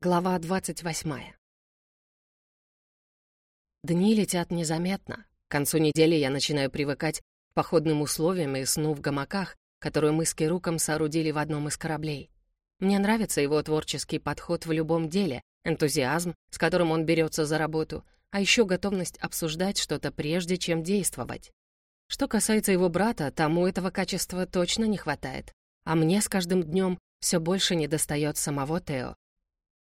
Глава двадцать восьмая. Дни летят незаметно. К концу недели я начинаю привыкать к походным условиям и сну в гамаках, которые мы с Керуком соорудили в одном из кораблей. Мне нравится его творческий подход в любом деле, энтузиазм, с которым он берется за работу, а еще готовность обсуждать что-то прежде, чем действовать. Что касается его брата, тому этого качества точно не хватает. А мне с каждым днем все больше недостает самого Тео.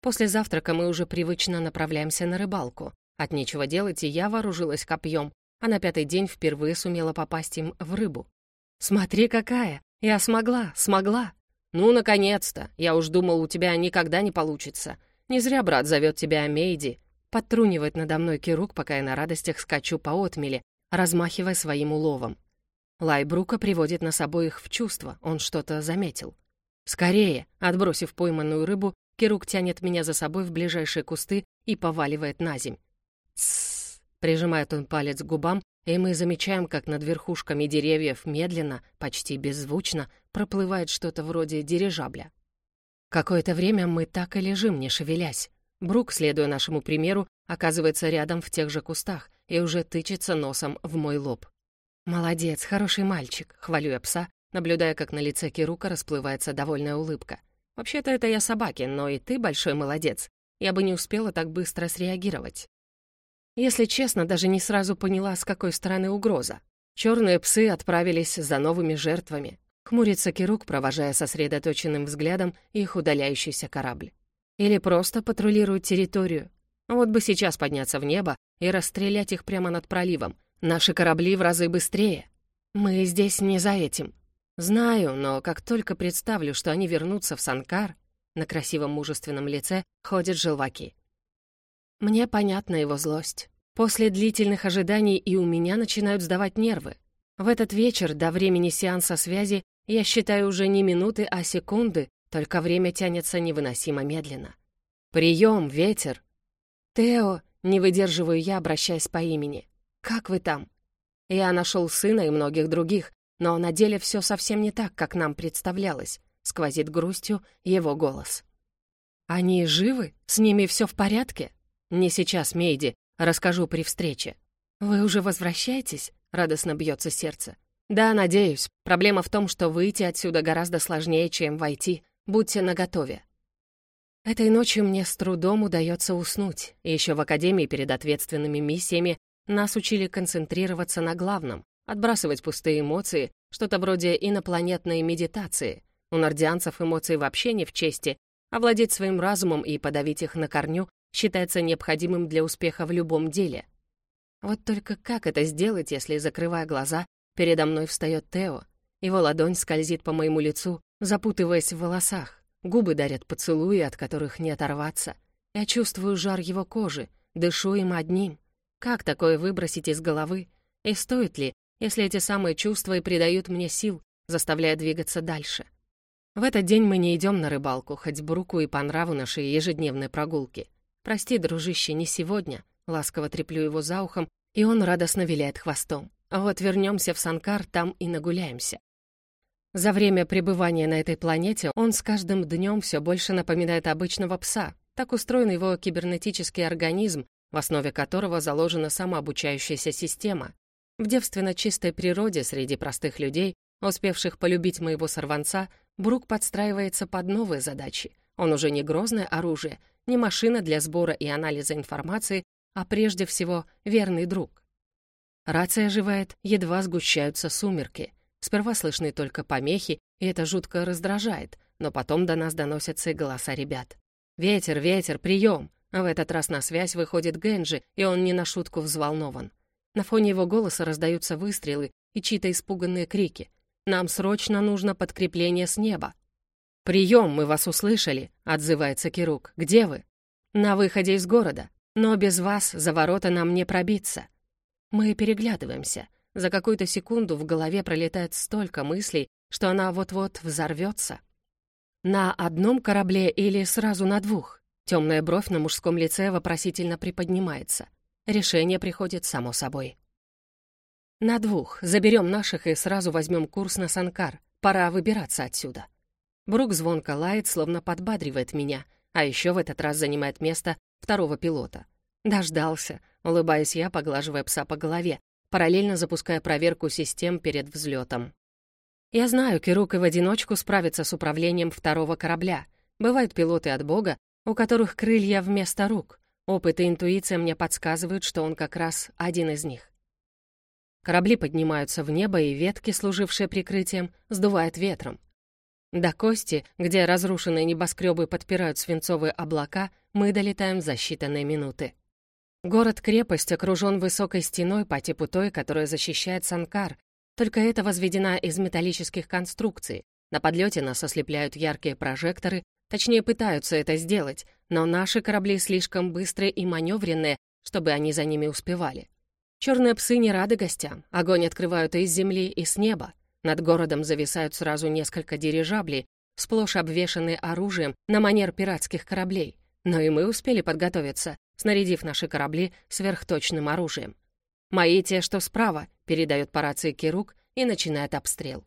После завтрака мы уже привычно направляемся на рыбалку. От нечего делать и я вооружилась копьем, а на пятый день впервые сумела попасть им в рыбу. «Смотри, какая! Я смогла, смогла!» «Ну, наконец-то! Я уж думал, у тебя никогда не получится. Не зря брат зовет тебя Амейди». Подтрунивает надо мной Кирук, пока я на радостях скачу по отмеле, размахивая своим уловом. Лай Брука приводит нас обоих в чувство, он что-то заметил. «Скорее!» Отбросив пойманную рыбу, Кирук тянет меня за собой в ближайшие кусты и поваливает на земь. «Тссс!» — прижимает он палец к губам, и мы замечаем, как над верхушками деревьев медленно, почти беззвучно, проплывает что-то вроде дирижабля. Какое-то время мы так и лежим, не шевелясь. Брук, следуя нашему примеру, оказывается рядом в тех же кустах и уже тычется носом в мой лоб. «Молодец, хороший мальчик», — хвалю я пса, наблюдая, как на лице Кирука расплывается довольная улыбка. Вообще-то это я собаки, но и ты большой молодец. Я бы не успела так быстро среагировать. Если честно, даже не сразу поняла, с какой стороны угроза. Черные псы отправились за новыми жертвами. Хмурится Кирук, провожая сосредоточенным взглядом их удаляющийся корабль. Или просто патрулируют территорию. Вот бы сейчас подняться в небо и расстрелять их прямо над проливом. Наши корабли в разы быстрее. Мы здесь не за этим. Знаю, но как только представлю, что они вернутся в Санкар, на красивом мужественном лице ходят желваки. Мне понятна его злость. После длительных ожиданий и у меня начинают сдавать нервы. В этот вечер, до времени сеанса связи, я считаю уже не минуты, а секунды, только время тянется невыносимо медленно. «Прием, ветер!» «Тео!» — не выдерживаю я, обращаясь по имени. «Как вы там?» Я нашел сына и многих других, но на деле все совсем не так, как нам представлялось, сквозит грустью его голос. Они живы? С ними все в порядке? Не сейчас, Мейди, расскажу при встрече. Вы уже возвращаетесь? Радостно бьется сердце. Да, надеюсь. Проблема в том, что выйти отсюда гораздо сложнее, чем войти. Будьте наготове. Этой ночью мне с трудом удается уснуть. Еще в академии перед ответственными миссиями нас учили концентрироваться на главном, отбрасывать пустые эмоции, что-то вроде инопланетной медитации. У нордианцев эмоции вообще не в чести, овладеть своим разумом и подавить их на корню считается необходимым для успеха в любом деле. Вот только как это сделать, если, закрывая глаза, передо мной встает Тео? Его ладонь скользит по моему лицу, запутываясь в волосах. Губы дарят поцелуи, от которых не оторваться. Я чувствую жар его кожи, дышу им одним. Как такое выбросить из головы? И стоит ли, если эти самые чувства и придают мне сил, заставляя двигаться дальше. В этот день мы не идем на рыбалку, хоть Бруку и по нраву нашей ежедневной прогулки. «Прости, дружище, не сегодня», — ласково треплю его за ухом, и он радостно виляет хвостом. А вот вернемся в Санкар, там и нагуляемся. За время пребывания на этой планете он с каждым днем все больше напоминает обычного пса. Так устроен его кибернетический организм, в основе которого заложена самообучающаяся система. В девственно чистой природе среди простых людей, успевших полюбить моего сорванца, Брук подстраивается под новые задачи. Он уже не грозное оружие, не машина для сбора и анализа информации, а прежде всего верный друг. Рация оживает, едва сгущаются сумерки. Сперва слышны только помехи, и это жутко раздражает, но потом до нас доносятся и голоса ребят. «Ветер, ветер, прием!» В этот раз на связь выходит Генджи, и он не на шутку взволнован. На фоне его голоса раздаются выстрелы и чьи-то испуганные крики. «Нам срочно нужно подкрепление с неба!» «Прием, мы вас услышали!» — отзывается Кирук. «Где вы?» «На выходе из города. Но без вас за ворота нам не пробиться». Мы переглядываемся. За какую-то секунду в голове пролетает столько мыслей, что она вот-вот взорвется. На одном корабле или сразу на двух? Темная бровь на мужском лице вопросительно приподнимается. Решение приходит само собой. «На двух. Заберем наших и сразу возьмем курс на Санкар. Пора выбираться отсюда». Брук звонко лает, словно подбадривает меня, а еще в этот раз занимает место второго пилота. Дождался, улыбаясь я, поглаживая пса по голове, параллельно запуская проверку систем перед взлетом. Я знаю, Кирук и в одиночку справится с управлением второго корабля. Бывают пилоты от бога, у которых крылья вместо рук. Опыт и интуиция мне подсказывают, что он как раз один из них. Корабли поднимаются в небо, и ветки, служившие прикрытием, сдувает ветром. До Кости, где разрушенные небоскребы подпирают свинцовые облака, мы долетаем за считанные минуты. Город-крепость окружен высокой стеной по типу той, которая защищает Санкар, только это возведена из металлических конструкций. На подлете нас ослепляют яркие прожекторы, точнее пытаются это сделать, но наши корабли слишком быстрые и маневренные, чтобы они за ними успевали. Черные псы не рады гостям, огонь открывают и из земли, и с неба. Над городом зависают сразу несколько дирижаблей, сплошь обвешанные оружием на манер пиратских кораблей. Но и мы успели подготовиться, снарядив наши корабли сверхточным оружием. «Мои те, что справа», — передает по рации Кирук и начинает обстрел.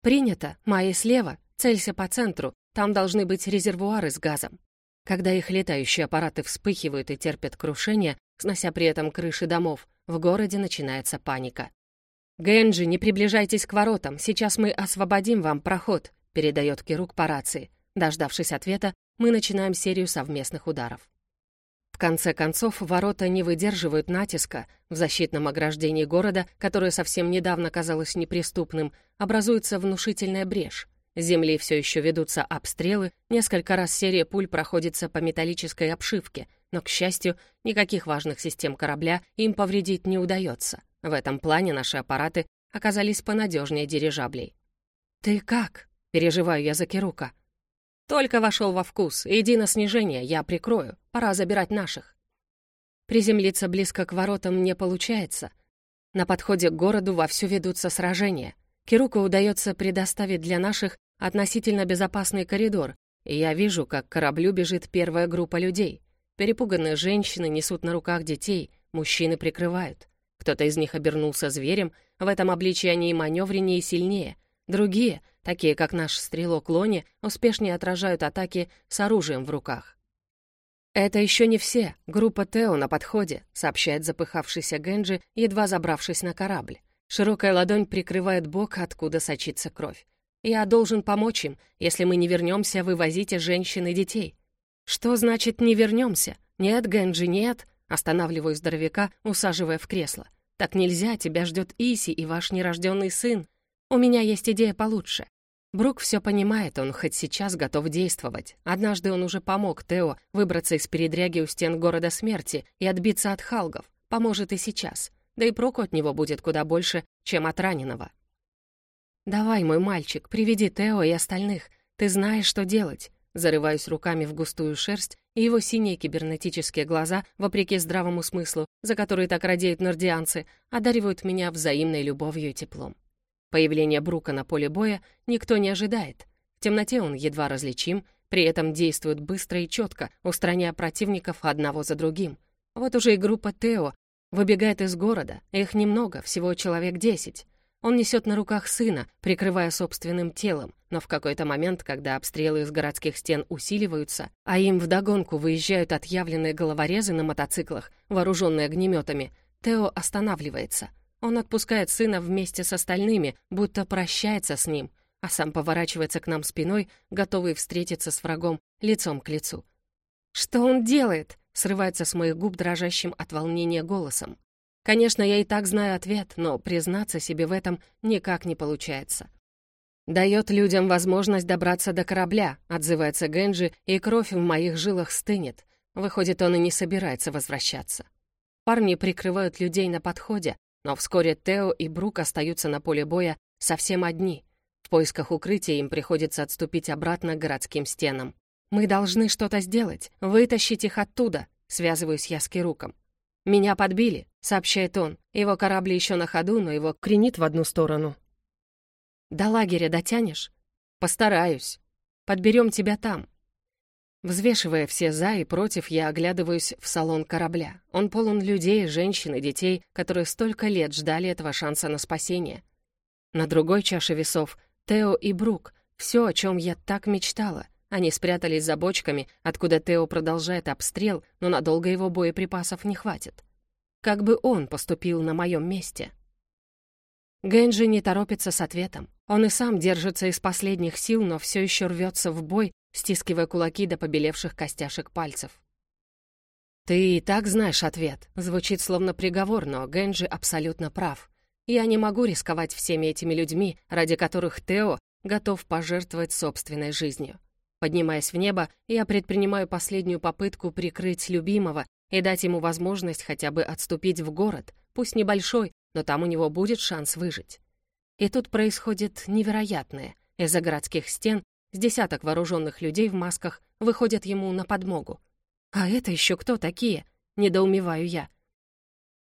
«Принято. Мои слева. Целься по центру. Там должны быть резервуары с газом». Когда их летающие аппараты вспыхивают и терпят крушение, снося при этом крыши домов, в городе начинается паника. «Гэнджи, не приближайтесь к воротам, сейчас мы освободим вам проход», передает Кирук по рации. Дождавшись ответа, мы начинаем серию совместных ударов. В конце концов, ворота не выдерживают натиска. В защитном ограждении города, которое совсем недавно казалось неприступным, образуется внушительная брешь. Земли все еще ведутся обстрелы, несколько раз серия пуль проходится по металлической обшивке, но, к счастью, никаких важных систем корабля им повредить не удается. В этом плане наши аппараты оказались понадежнее дирижаблей. «Ты как?» — переживаю я за Кирука. Только вошел во вкус. Иди на снижение, я прикрою. Пора забирать наших. Приземлиться близко к воротам не получается. На подходе к городу вовсю ведутся сражения. Кируку удается предоставить для наших относительно безопасный коридор, и я вижу, как к кораблю бежит первая группа людей. Перепуганные женщины несут на руках детей, мужчины прикрывают. Кто-то из них обернулся зверем, в этом обличии они и маневреннее, и сильнее. Другие — такие как наш стрелок Лони, успешнее отражают атаки с оружием в руках. «Это еще не все. Группа Тео на подходе», — сообщает запыхавшийся Генджи, едва забравшись на корабль. Широкая ладонь прикрывает бок, откуда сочится кровь. «Я должен помочь им. Если мы не вернемся, вывозите женщин и детей». «Что значит «не вернемся»? Нет, Генджи, нет!» Останавливаю здоровяка, усаживая в кресло. «Так нельзя, тебя ждет Иси и ваш нерожденный сын. У меня есть идея получше. Брук все понимает, он хоть сейчас готов действовать. Однажды он уже помог Тео выбраться из передряги у стен города смерти и отбиться от халгов. Поможет и сейчас. Да и проку от него будет куда больше, чем от раненого. «Давай, мой мальчик, приведи Тео и остальных. Ты знаешь, что делать». Зарываюсь руками в густую шерсть, и его синие кибернетические глаза, вопреки здравому смыслу, за который так радеют нордианцы, одаривают меня взаимной любовью и теплом. Появление Брука на поле боя никто не ожидает. В темноте он едва различим, при этом действует быстро и четко, устраняя противников одного за другим. Вот уже и группа Тео выбегает из города, их немного, всего человек десять. Он несет на руках сына, прикрывая собственным телом, но в какой-то момент, когда обстрелы из городских стен усиливаются, а им вдогонку выезжают отъявленные головорезы на мотоциклах, вооруженные огнеметами, Тео останавливается — он отпускает сына вместе с остальными, будто прощается с ним, а сам поворачивается к нам спиной, готовый встретиться с врагом лицом к лицу. «Что он делает?» — срывается с моих губ дрожащим от волнения голосом. Конечно, я и так знаю ответ, но признаться себе в этом никак не получается. «Дает людям возможность добраться до корабля», — отзывается Генджи, и кровь в моих жилах стынет. Выходит, он и не собирается возвращаться. Парни прикрывают людей на подходе, но вскоре Тео и Брук остаются на поле боя совсем одни. В поисках укрытия им приходится отступить обратно к городским стенам. «Мы должны что-то сделать, вытащить их оттуда», — связываюсь я с Кируком. «Меня подбили», — сообщает он. Его корабль еще на ходу, но его кренит в одну сторону. «До лагеря дотянешь?» «Постараюсь. Подберем тебя там», Взвешивая все «за» и «против», я оглядываюсь в салон корабля. Он полон людей, женщин и детей, которые столько лет ждали этого шанса на спасение. На другой чаше весов — Тео и Брук. Все, о чем я так мечтала. Они спрятались за бочками, откуда Тео продолжает обстрел, но надолго его боеприпасов не хватит. Как бы он поступил на моем месте? Генджи не торопится с ответом. Он и сам держится из последних сил, но все еще рвется в бой, стискивая кулаки до побелевших костяшек пальцев. «Ты и так знаешь ответ», — звучит словно приговор, но Генджи абсолютно прав. Я не могу рисковать всеми этими людьми, ради которых Тео готов пожертвовать собственной жизнью. Поднимаясь в небо, я предпринимаю последнюю попытку прикрыть любимого и дать ему возможность хотя бы отступить в город, пусть небольшой, но там у него будет шанс выжить. И тут происходит невероятное. Из-за городских стен с десяток вооруженных людей в масках выходят ему на подмогу. «А это еще кто такие?» — недоумеваю я.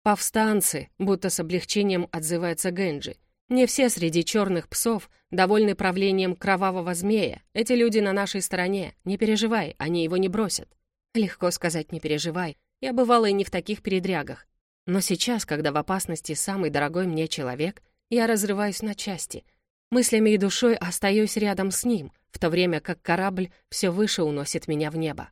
«Повстанцы», — будто с облегчением отзывается Генджи. «Не все среди черных псов довольны правлением кровавого змея. Эти люди на нашей стороне. Не переживай, они его не бросят». Легко сказать «не переживай». Я бывала и не в таких передрягах. Но сейчас, когда в опасности самый дорогой мне человек, я разрываюсь на части. Мыслями и душой остаюсь рядом с ним, в то время как корабль все выше уносит меня в небо.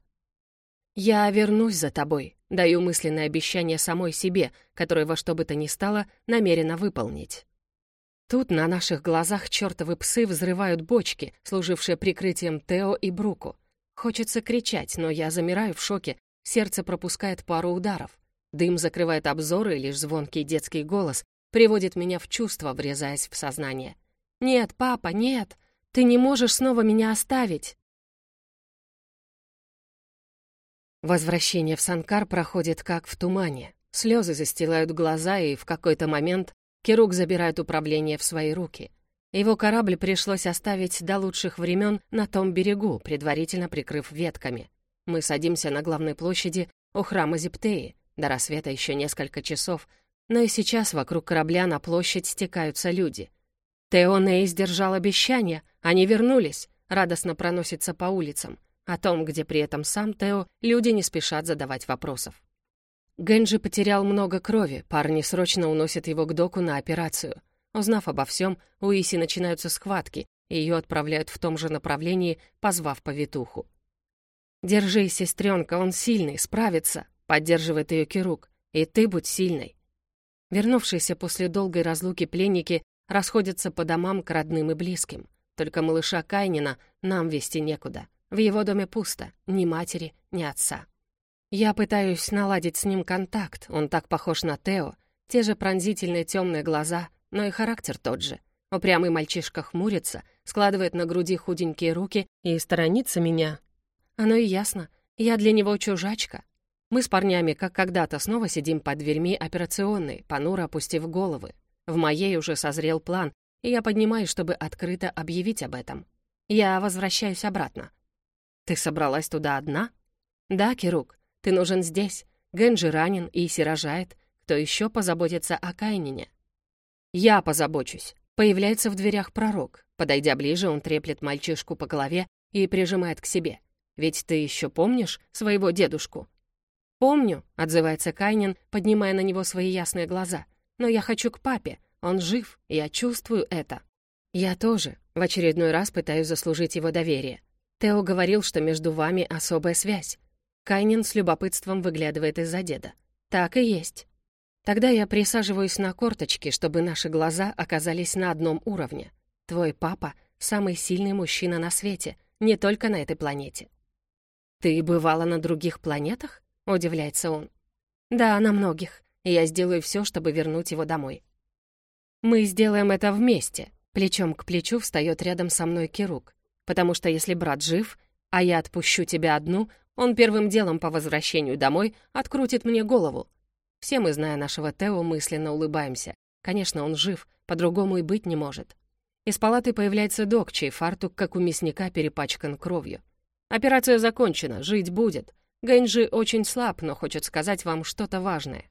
«Я вернусь за тобой», — даю мысленное обещание самой себе, которое во что бы то ни стало намерена выполнить. Тут на наших глазах чертовы псы взрывают бочки, служившие прикрытием Тео и Бруку. Хочется кричать, но я замираю в шоке, сердце пропускает пару ударов. Дым закрывает обзоры, и лишь звонкий детский голос приводит меня в чувство, врезаясь в сознание. «Нет, папа, нет! Ты не можешь снова меня оставить!» Возвращение в Санкар проходит как в тумане. Слезы застилают глаза, и в какой-то момент Кирук забирает управление в свои руки. Его корабль пришлось оставить до лучших времен на том берегу, предварительно прикрыв ветками. Мы садимся на главной площади у храма Зиптеи. До рассвета еще несколько часов, но и сейчас вокруг корабля на площадь стекаются люди. Тео Ней сдержал обещание, они вернулись, радостно проносится по улицам. О том, где при этом сам Тео, люди не спешат задавать вопросов. Генджи потерял много крови, парни срочно уносят его к доку на операцию. Узнав обо всем, у Иси начинаются схватки, и ее отправляют в том же направлении, позвав повитуху. «Держись, сестренка, он сильный, справится», — поддерживает ее Кирук. «И ты будь сильной». Вернувшиеся после долгой разлуки пленники расходятся по домам к родным и близким. Только малыша Кайнина нам вести некуда. В его доме пусто, ни матери, ни отца. Я пытаюсь наладить с ним контакт, он так похож на Тео, те же пронзительные темные глаза, но и характер тот же. Упрямый мальчишка хмурится, складывает на груди худенькие руки и сторонится меня. Оно и ясно, я для него чужачка. Мы с парнями, как когда-то, снова сидим под дверьми операционной, понуро опустив головы. В моей уже созрел план, и я поднимаюсь, чтобы открыто объявить об этом. Я возвращаюсь обратно. «Ты собралась туда одна?» «Да, Кирук, ты нужен здесь. Генджи ранен, Иси рожает. Кто еще позаботится о Кайнине?» «Я позабочусь». Появляется в дверях пророк. Подойдя ближе, он треплет мальчишку по голове и прижимает к себе. «Ведь ты еще помнишь своего дедушку?» «Помню», — отзывается Кайнин, поднимая на него свои ясные глаза. «Но я хочу к папе. Он жив, я чувствую это». «Я тоже», — в очередной раз пытаюсь заслужить его доверие. Тео говорил, что между вами особая связь. Кайнин с любопытством выглядывает из-за деда. Так и есть. Тогда я присаживаюсь на корточки, чтобы наши глаза оказались на одном уровне. Твой папа — самый сильный мужчина на свете, не только на этой планете. «Ты бывала на других планетах?» — удивляется он. «Да, на многих. Я сделаю все, чтобы вернуть его домой». «Мы сделаем это вместе», — плечом к плечу встает рядом со мной Кирук потому что если брат жив, а я отпущу тебя одну, он первым делом по возвращению домой открутит мне голову. Все мы, зная нашего Тео, мысленно улыбаемся. Конечно, он жив, по-другому и быть не может. Из палаты появляется док, чей фартук, как у мясника, перепачкан кровью. Операция закончена, жить будет. Гэнджи очень слаб, но хочет сказать вам что-то важное.